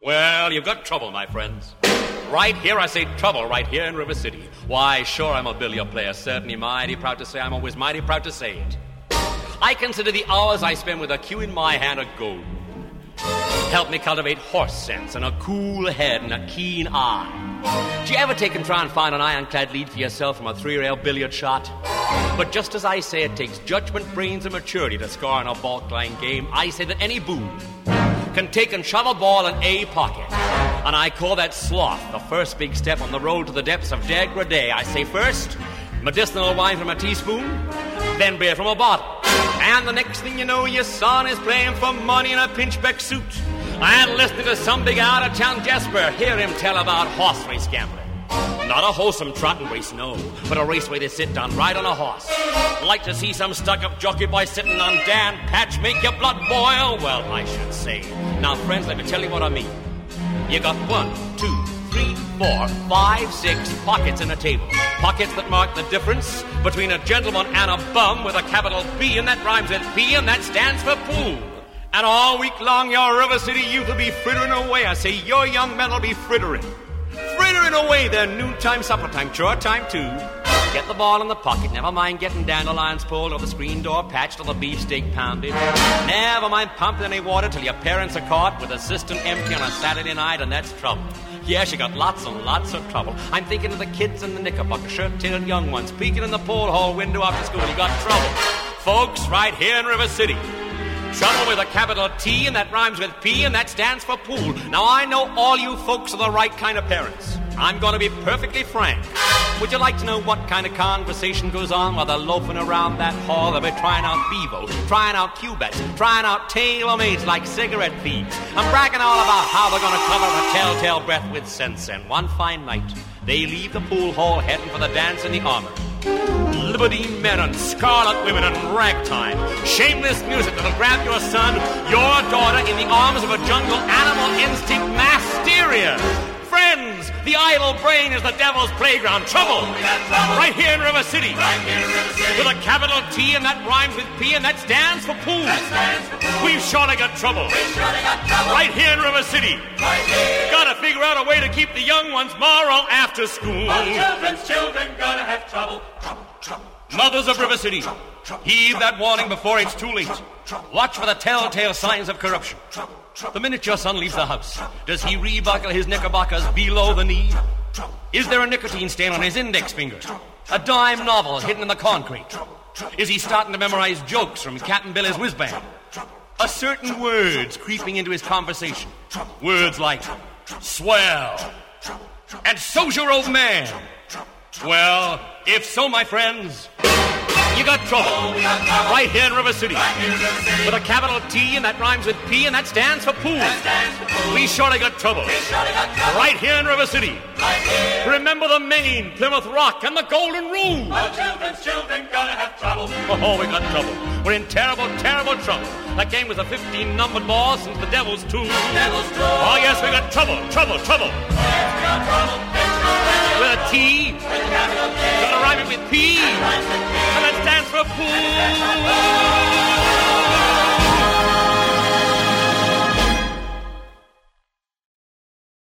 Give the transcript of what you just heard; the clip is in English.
Well, you've got trouble, my friends. Right here, I say trouble, right here in River City. Why, sure, I'm a billiard player, certainly mighty proud to say I'm always mighty proud to say it. I consider the hours I spend with a cue in my hand a gold. Help me cultivate horse sense and a cool head and a keen eye. Do you ever take and try and find an ironclad lead for yourself from a three-rail billiard shot? But just as I say it takes judgment, brains, and maturity to score in a balk-line game, I say that any boon can take and shove a ball in a pocket. And I call that sloth the first big step on the road to the depths of degradé. I say first, medicinal wine from a teaspoon, then beer from a bottle. And the next thing you know, your son is playing for money in a pinchbeck suit. And listening to some big out of town Jasper hear him tell about horse race gambling. Not a wholesome trotting race, no, but a race where they sit down right on a horse. Like to see some stuck up jockey boy sitting on Dan Patch make your blood boil? Well, I should say. Now, friends, let me tell you what I mean. You got one, two, three, four, five, six pockets in a table. Pockets that mark the difference between a gentleman and a bum with a capital B, and that rhymes with P, and that stands for pool. And all week long, your River City youth will be frittering away. I say, your young men will be frittering. Away their noontime supper time, chore time too. Get the ball in the pocket, never mind getting dandelions pulled or the screen door patched or the beefsteak pounded. Never mind pumping any water till your parents are caught with the cistern empty on a Saturday night, and that's trouble. Yes, you got lots and lots of trouble. I'm thinking of the kids in the knickerbocker shirt-tailed young ones peeking in the pool hall window after school. You got trouble. Folks, right here in River City. Trouble with a capital T, and that rhymes with P, and that stands for pool. Now, I know all you folks are the right kind of parents. I'm going to be perfectly frank. Would you like to know what kind of conversation goes on while they're loafing around that hall? They'll be trying out Bevo, trying out Cubebs, trying out tailor-mades like cigarette thieves. I'm bragging all about how they're going to cover the telltale breath with Sen-Sen. And one fine night, they leave the pool hall heading for the dance in the armor. Liberty men and scarlet women and ragtime. Shameless music that'll grab your son, your daughter in the arms of a jungle animal instinct mass hysteria. Friends, the idle brain is the devil's playground. Trouble, trouble. right here in River City. With a capital T and that rhymes with P and that stands for pool. We've surely got trouble. We've surely got trouble. Right here in River City. Gotta figure out a way to keep the young ones moral after school. Our Children's children gonna have trouble. Trouble, trouble. Of River City, heed that warning before it's too late. Watch for the telltale signs of corruption. The minute your son leaves the house, does he rebuckle his knickerbockers below the knee? Is there a nicotine stain on his index finger? A dime novel hidden in the concrete? Is he starting to memorize jokes from Captain Billy's Whiz Bang? A certain words creeping into his conversation. Words like swell and so's your old man. Well, if so, my friends, you got trouble. Oh, right here in River City. With a capital T and that rhymes with P and that stands for pool. We surely got trouble. we surely got trouble. Right here in River City. Remember the Maine, Plymouth Rock, and the Golden Rule. Oh, All children's children gonna have trouble. Oh, we got trouble. We're in terrible, terrible trouble. That game was a 15 numbered ball since the Devil's Tool. Devil's Tool. Oh, yes, we got trouble, trouble, trouble. With P, and stands for pool.